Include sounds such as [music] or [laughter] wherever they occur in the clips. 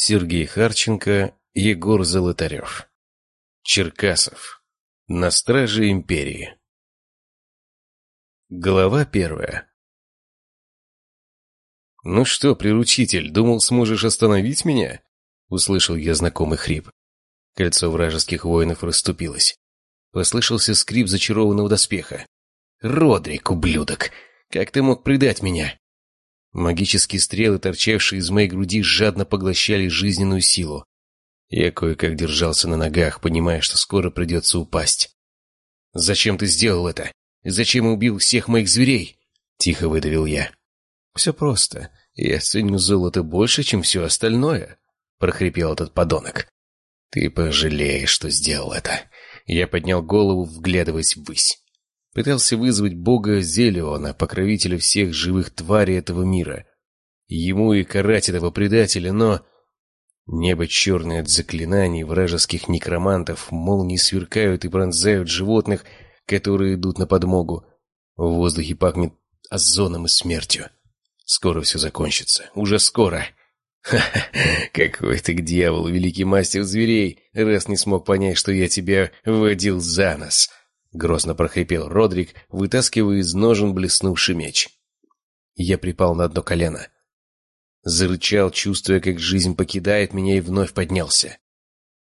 Сергей Харченко, Егор Золотарев. Черкасов. На страже империи. Глава первая. «Ну что, приручитель, думал, сможешь остановить меня?» Услышал я знакомый хрип. Кольцо вражеских воинов расступилось. Послышался скрип зачарованного доспеха. «Родрик, ублюдок! Как ты мог предать меня?» Магические стрелы, торчавшие из моей груди, жадно поглощали жизненную силу. Я кое-как держался на ногах, понимая, что скоро придется упасть. «Зачем ты сделал это? Зачем убил всех моих зверей?» — тихо выдавил я. «Все просто. Я ценю золото больше, чем все остальное», — прохрипел этот подонок. «Ты пожалеешь, что сделал это». Я поднял голову, вглядываясь ввысь. Пытался вызвать бога Зелиона, покровителя всех живых тварей этого мира. Ему и карать этого предателя, но... Небо черное от заклинаний вражеских некромантов, молнии сверкают и пронзают животных, которые идут на подмогу. В воздухе пахнет озоном и смертью. Скоро все закончится. Уже скоро. Ха-ха, какой ты к дьяволу, великий мастер зверей, раз не смог понять, что я тебя водил за нос. — грозно прохрипел Родрик, вытаскивая из ножен блеснувший меч. Я припал на одно колено. Зарычал, чувствуя, как жизнь покидает меня, и вновь поднялся.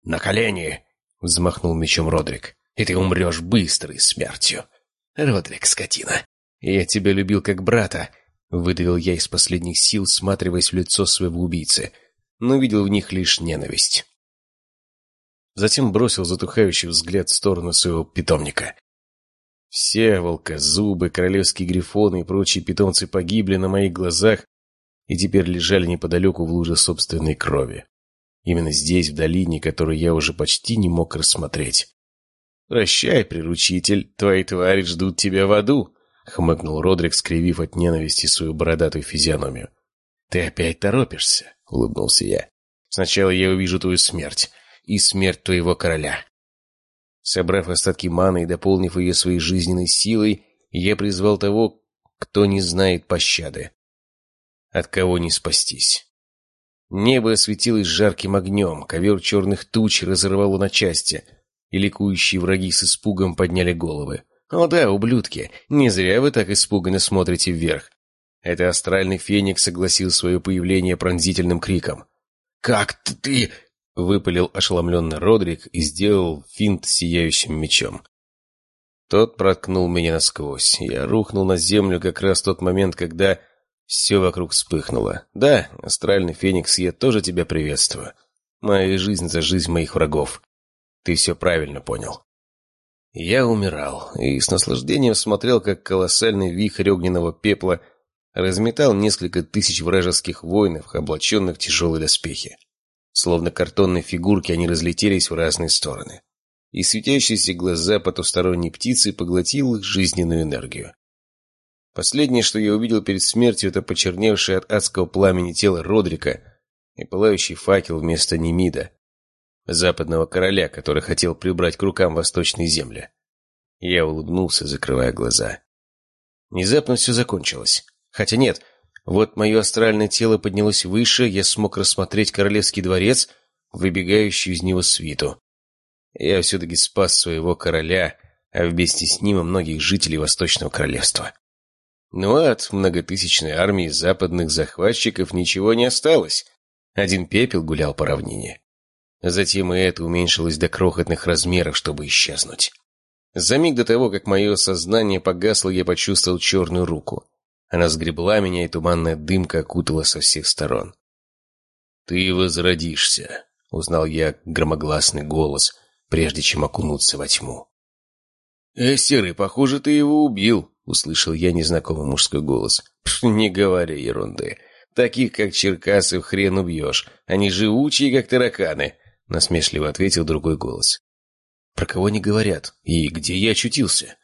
«На колени!» — взмахнул мечом Родрик. «И ты умрешь быстрой смертью!» «Родрик, скотина! Я тебя любил как брата!» — выдавил я из последних сил, сматриваясь в лицо своего убийцы, но видел в них лишь ненависть. Затем бросил затухающий взгляд в сторону своего питомника. Все волкозубы, королевские грифоны и прочие питомцы погибли на моих глазах и теперь лежали неподалеку в луже собственной крови. Именно здесь, в долине, которую я уже почти не мог рассмотреть. «Прощай, приручитель, твои твари ждут тебя в аду», — хмыкнул Родрик, скривив от ненависти свою бородатую физиономию. «Ты опять торопишься», — улыбнулся я. «Сначала я увижу твою смерть, и смерть твоего короля. Собрав остатки маны и дополнив ее своей жизненной силой, я призвал того, кто не знает пощады. От кого не спастись. Небо осветилось жарким огнем, ковер черных туч разорвало на части, и ликующие враги с испугом подняли головы. «О да, ублюдки, не зря вы так испуганно смотрите вверх». Это астральный феникс согласил свое появление пронзительным криком. «Как ты...» Выпалил ошеломленный Родрик и сделал финт сияющим мечом. Тот проткнул меня насквозь. Я рухнул на землю как раз в тот момент, когда все вокруг вспыхнуло. Да, астральный феникс, я тоже тебя приветствую. Моя жизнь за жизнь моих врагов. Ты все правильно понял. Я умирал и с наслаждением смотрел, как колоссальный вихрь огненного пепла разметал несколько тысяч вражеских воинов, облаченных в тяжелые доспехи. Словно картонные фигурки, они разлетелись в разные стороны. И светящиеся глаза потусторонней птицы поглотил их жизненную энергию. Последнее, что я увидел перед смертью, это почерневшее от адского пламени тело Родрика и пылающий факел вместо Немида, западного короля, который хотел прибрать к рукам восточные земли. Я улыбнулся, закрывая глаза. Внезапно все закончилось. Хотя нет, вот мое астральное тело поднялось выше, я смог рассмотреть королевский дворец, выбегающий из него свиту. Я все-таки спас своего короля, а вместе с ним и многих жителей Восточного Королевства. Ну а от многотысячной армии западных захватчиков ничего не осталось. Один пепел гулял по равнине. Затем и это уменьшилось до крохотных размеров, чтобы исчезнуть. За миг до того, как мое сознание погасло, я почувствовал черную руку. Она сгребла меня, и туманная дымка окутала со всех сторон. «Ты возродишься», — узнал я громогласный голос, прежде чем окунуться во тьму. «Э, Серый, похоже, ты его убил», — услышал я незнакомый мужской голос. «Не говори ерунды. Таких, как Черкасов, хрен убьешь. Они живучие, как тараканы», — насмешливо ответил другой голос. «Про кого не говорят? И где я очутился?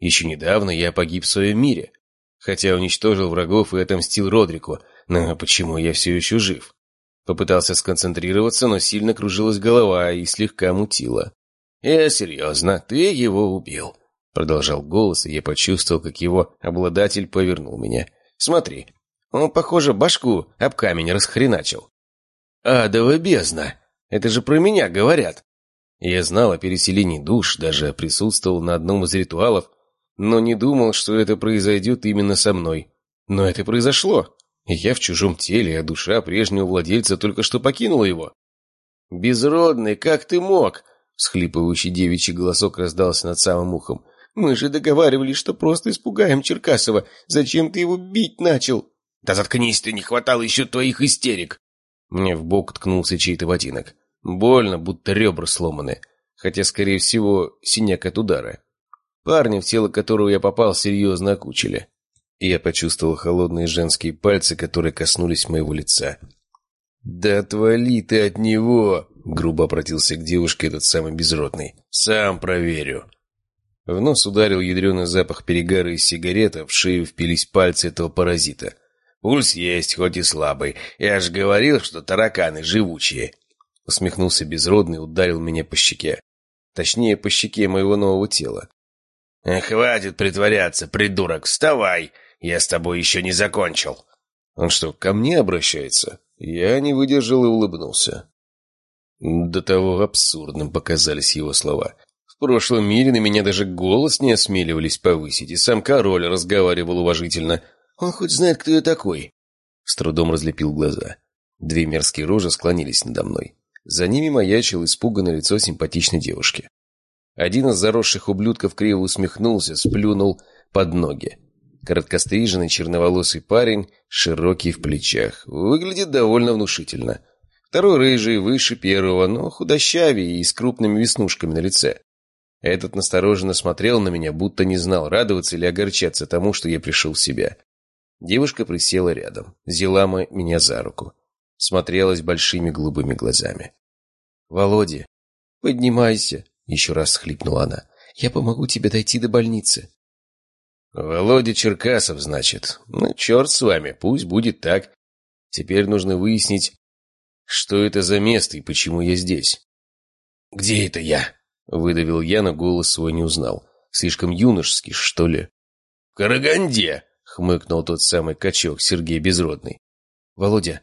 Еще недавно я погиб в своем мире. Хотя уничтожил врагов и отомстил Родрику, но почему я все еще жив? Попытался сконцентрироваться, но сильно кружилась голова и слегка мутила. «Я серьезно, ты его убил», — продолжал голос, и я почувствовал, как его обладатель повернул меня. «Смотри, он, похоже, башку об камень расхреначил». Адова бездна! Это же про меня говорят!» Я знал о переселении душ, даже присутствовал на одном из ритуалов, но не думал, что это произойдет именно со мной. Но это произошло. Я в чужом теле, а душа прежнего владельца только что покинула его. «Безродный, как ты мог?» Схлипывающий девичий голосок раздался над самым ухом. «Мы же договаривались, что просто испугаем Черкасова. Зачем ты его бить начал?» «Да заткнись ты, не хватало еще твоих истерик!» Мне в бок ткнулся чей-то ботинок. Больно, будто ребра сломаны. Хотя, скорее всего, синяк от удара. Парня, в тело которого я попал, серьезно окучили. Я почувствовал холодные женские пальцы, которые коснулись моего лица. «Да отвали ты от него!» — грубо обратился к девушке этот самый безродный. «Сам проверю». В нос ударил ядреный запах перегара из сигарета, в шею впились пальцы этого паразита. «Пульс есть, хоть и слабый. Я же говорил, что тараканы живучие». Усмехнулся безродный ударил меня по щеке. Точнее, по щеке моего нового тела. «Хватит притворяться, придурок, вставай! Я с тобой еще не закончил!» «Он что, ко мне обращается?» Я не выдержал и улыбнулся. До того абсурдным показались его слова. В прошлом мире на меня даже голос не осмеливались повысить, и сам король разговаривал уважительно. «Он хоть знает, кто я такой?» С трудом разлепил глаза. Две мерзкие рожи склонились надо мной. За ними маячил испуганное лицо симпатичной девушки. Один из заросших ублюдков криво усмехнулся, сплюнул под ноги. Короткостриженный черноволосый парень, широкий в плечах. Выглядит довольно внушительно. Второй рыжий, выше первого, но худощавее и с крупными веснушками на лице. Этот настороженно смотрел на меня, будто не знал, радоваться или огорчаться тому, что я пришел в себя. Девушка присела рядом, взяла меня за руку. Смотрелась большими голубыми глазами. «Володя, поднимайся!» — еще раз схлипнула она. «Я помогу тебе дойти до больницы». «Володя Черкасов, значит. Ну, черт с вами, пусть будет так. Теперь нужно выяснить, что это за место и почему я здесь». «Где это я?» — выдавил я, но голос свой не узнал. «Слишком юношеский, что ли?» «В Караганде!» — хмыкнул тот самый качок Сергей Безродный. «Володя,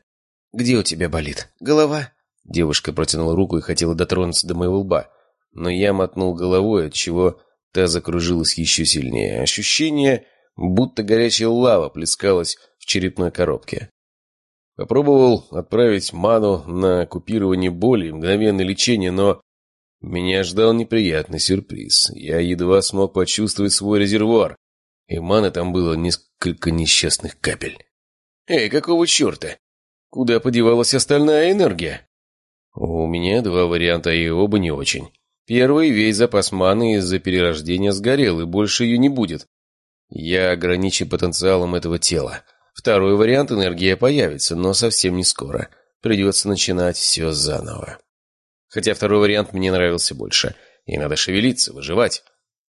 где у тебя болит? Голова?» Девушка протянула руку и хотела дотронуться до моего лба, но я мотнул головой, от чего Та закружилась еще сильнее. Ощущение, будто горячая лава плескалась в черепной коробке. Попробовал отправить ману на купирование боли и мгновенное лечение, но меня ждал неприятный сюрприз. Я едва смог почувствовать свой резервуар, и маны там было несколько несчастных капель. «Эй, какого черта? Куда подевалась остальная энергия?» «У меня два варианта, и оба не очень. Первый весь запас маны из-за перерождения сгорел, и больше ее не будет. Я ограничен потенциалом этого тела. Второй вариант энергия появится, но совсем не скоро. Придется начинать все заново. Хотя второй вариант мне нравился больше. И надо шевелиться, выживать.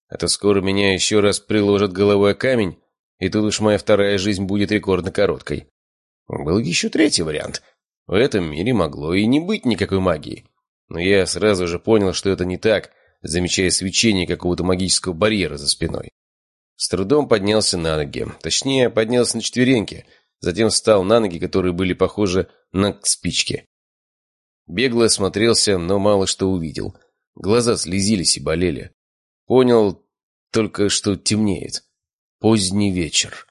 А то скоро меня еще раз приложат головой камень, и тут уж моя вторая жизнь будет рекордно короткой. Был еще третий вариант. В этом мире могло и не быть никакой магии. Но я сразу же понял, что это не так, замечая свечение какого-то магического барьера за спиной. С трудом поднялся на ноги. Точнее, поднялся на четвереньки. Затем встал на ноги, которые были похожи на спички. Бегло осмотрелся, но мало что увидел. Глаза слезились и болели. Понял только, что темнеет. Поздний вечер.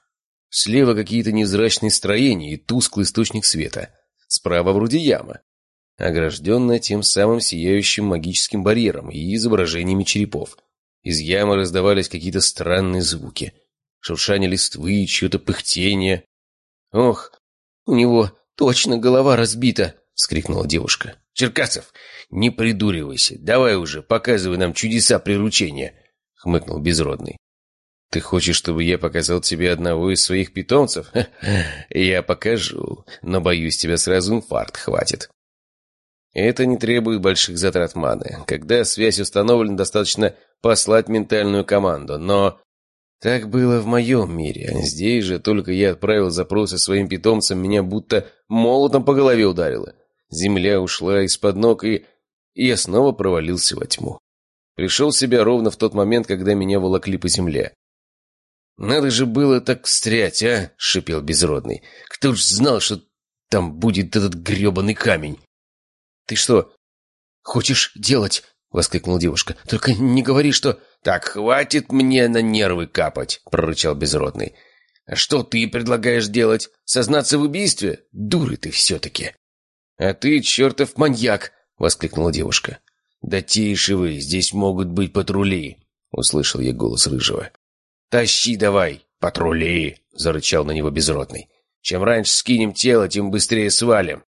Слева какие-то невзрачные строения и тусклый источник света. Справа вроде яма огражденная тем самым сияющим магическим барьером и изображениями черепов. Из ямы раздавались какие-то странные звуки. Шуршание листвы, чье-то пыхтение. «Ох, у него точно голова разбита!» — скрикнула девушка. «Черкасов, не придуривайся, давай уже, показывай нам чудеса приручения!» — хмыкнул Безродный. «Ты хочешь, чтобы я показал тебе одного из своих питомцев? [laughs] Я покажу, но, боюсь, тебя сразу инфаркт хватит». Это не требует больших затрат маны. Когда связь установлена, достаточно послать ментальную команду, но... Так было в моем мире. Здесь же только я отправил запросы своим питомцам, меня будто молотом по голове ударило. Земля ушла из-под ног, и... и я снова провалился во тьму. Пришел в себя ровно в тот момент, когда меня волокли по земле. «Надо же было так встрять, а!» — шипел Безродный. «Кто ж знал, что там будет этот гребаный камень?» «Ты что, хочешь делать?» — воскликнула девушка. «Только не говори, что...» «Так хватит мне на нервы капать!» — прорычал безродный. «А что ты предлагаешь делать? Сознаться в убийстве? Дуры ты все-таки!» «А ты чертов маньяк!» — воскликнула девушка. «Да тише вы, здесь могут быть патрули!» — услышал я голос Рыжего. «Тащи давай, патрули!» — зарычал на него безродный. «Чем раньше скинем тело, тем быстрее свалим!»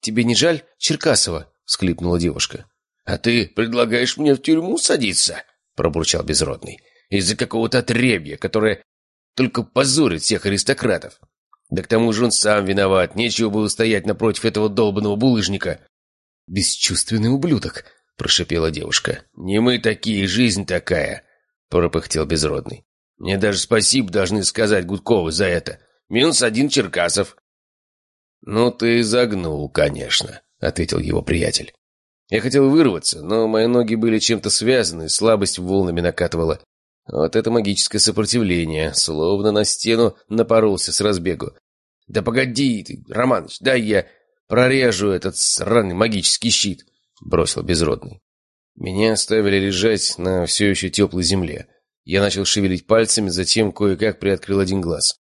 «Тебе не жаль Черкасова?» — всхлипнула девушка. «А ты предлагаешь мне в тюрьму садиться?» — пробурчал безродный. «Из-за какого-то отребья, которое только позорит всех аристократов. Да к тому же он сам виноват, нечего было стоять напротив этого долбанного булыжника». «Бесчувственный ублюдок!» — прошипела девушка. «Не мы такие, жизнь такая!» — пропыхтел безродный. «Мне даже спасибо должны сказать Гудковы за это. Минус один Черкасов». «Ну ты загнул, конечно», — ответил его приятель. Я хотел вырваться, но мои ноги были чем-то связаны, слабость волнами накатывала. Вот это магическое сопротивление, словно на стену напоролся с разбегу. «Да погоди ты, Романыч, дай я прорежу этот сраный магический щит», — бросил безродный. Меня оставили лежать на все еще теплой земле. Я начал шевелить пальцами, затем кое-как приоткрыл один глаз.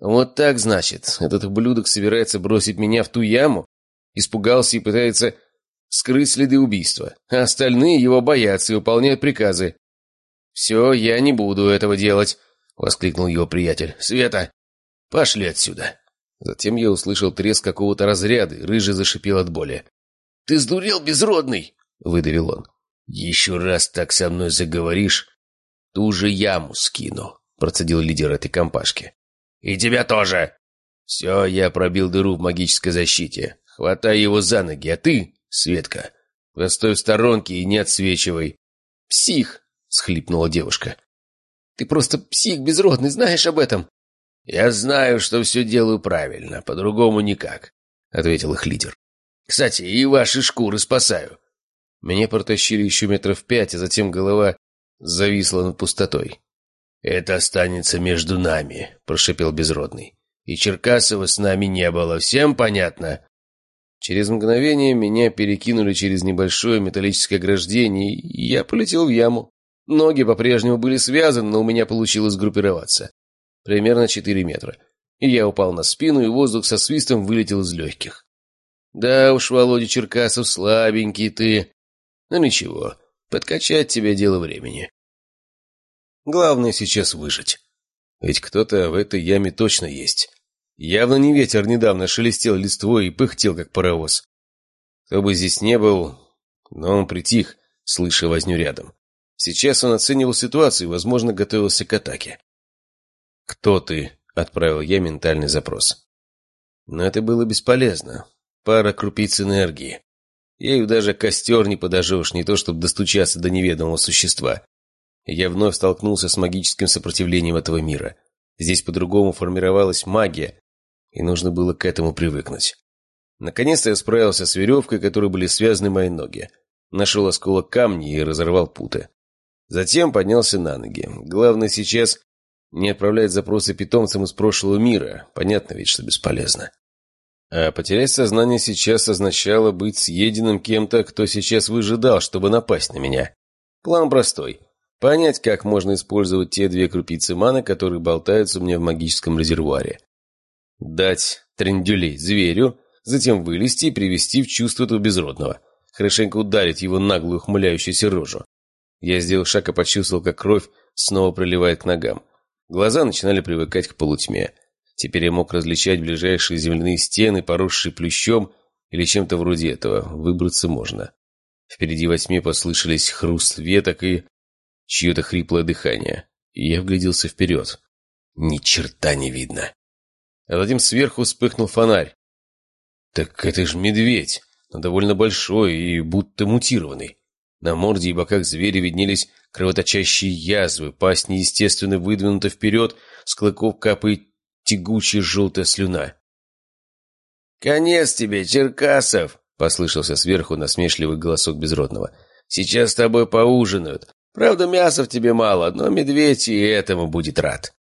«Вот так, значит, этот ублюдок собирается бросить меня в ту яму?» Испугался и пытается скрыть следы убийства, а остальные его боятся и выполняют приказы. «Все, я не буду этого делать», — воскликнул его приятель. «Света, пошли отсюда». Затем я услышал треск какого-то разряда, и рыжий зашипел от боли. «Ты сдурел, безродный!» — выдавил он. «Еще раз так со мной заговоришь, ту же яму скину», — процедил лидер этой компашки. «И тебя тоже!» «Все, я пробил дыру в магической защите. Хватай его за ноги, а ты «Светка, постой в сторонке и не отсвечивай». «Псих!» — схлипнула девушка. «Ты просто псих безродный, знаешь об этом?» «Я знаю, что все делаю правильно, по-другому никак», — ответил их лидер. «Кстати, и ваши шкуры спасаю». Меня протащили еще метров пять, а затем голова зависла над пустотой. «Это останется между нами», — прошепел Безродный. «И Черкасова с нами не было. Всем понятно?» Через мгновение меня перекинули через небольшое металлическое ограждение, и я полетел в яму. Ноги по-прежнему были связаны, но у меня получилось группироваться. Примерно 4 метра. И я упал на спину, и воздух со свистом вылетел из легких. Да уж, Володя Черкасов, слабенький ты. Но ничего, подкачать тебе дело времени. Главное сейчас выжить. Ведь кто-то в этой яме точно есть. Явно не ветер недавно шелестел листвой и пыхтел, как паровоз. Кто бы здесь не был, но он притих, слыша возню рядом. Сейчас он оценивал ситуацию и, возможно, готовился к атаке. «Кто ты?» — отправил я ментальный запрос. Но это было бесполезно. Пара крупиц энергии. Ею даже костер не подожжешь, не то чтобы достучаться до неведомого существа. Я вновь столкнулся с магическим сопротивлением этого мира. Здесь по-другому формировалась магия, и нужно было к этому привыкнуть. Наконец-то я справился с веревкой, которой были связаны мои ноги. Нашел осколок камня и разорвал путы. Затем поднялся на ноги. Главное сейчас не отправлять запросы питомцам из прошлого мира. Понятно ведь, что бесполезно. А потерять сознание сейчас означало быть съеденным кем-то, кто сейчас выжидал, чтобы напасть на меня. План простой. Понять, как можно использовать те две крупицы маны, которые болтаются у меня в магическом резервуаре. Дать трендюлей зверю, затем вылезти и привести в чувство этого безродного. Хорошенько ударить его наглую ухмыляющуюся рожу. Я сделал шаг и почувствовал, как кровь снова проливает к ногам. Глаза начинали привыкать к полутьме. Теперь я мог различать ближайшие земляные стены, поросшие плющом или чем-то вроде этого. Выбраться можно. Впереди во тьме послышались хруст веток и чье-то хриплое дыхание. Я вгляделся вперед. Ни черта не видно а затем сверху вспыхнул фонарь. Так это ж медведь, но довольно большой и будто мутированный. На морде и боках зверя виднелись кровоточащие язвы, пасть неестественно выдвинута вперед, с клыков капает тягучая желтая слюна. «Конец тебе, Черкасов!» — послышался сверху насмешливый голосок Безродного. «Сейчас с тобой поужинают. Правда, мяса в тебе мало, но медведь и этому будет рад».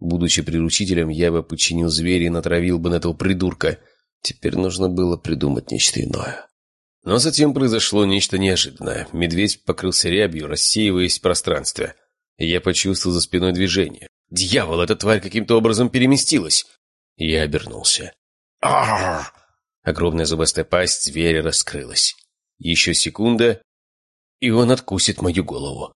Будучи приручителем, я бы подчинил зверя и натравил бы на этого придурка. Теперь нужно было придумать нечто иное. Но затем произошло нечто неожиданное. Медведь покрылся рябью, рассеиваясь в пространстве. Я почувствовал за спиной движение. «Дьявол, эта тварь каким-то образом переместилась!» Я обернулся. а Огромная зубастая пасть зверя раскрылась. Еще секунда, и он откусит мою голову.